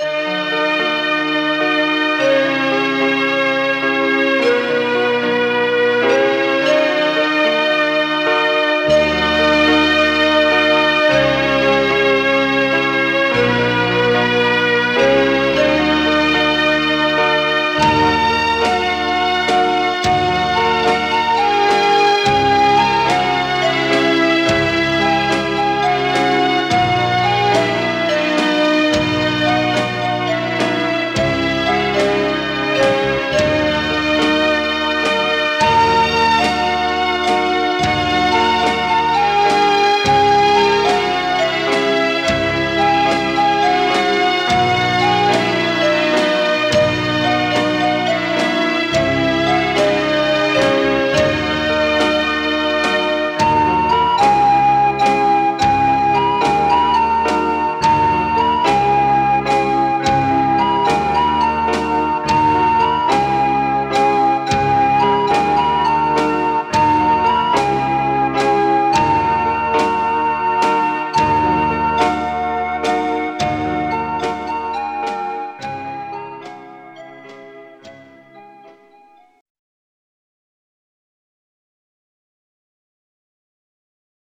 you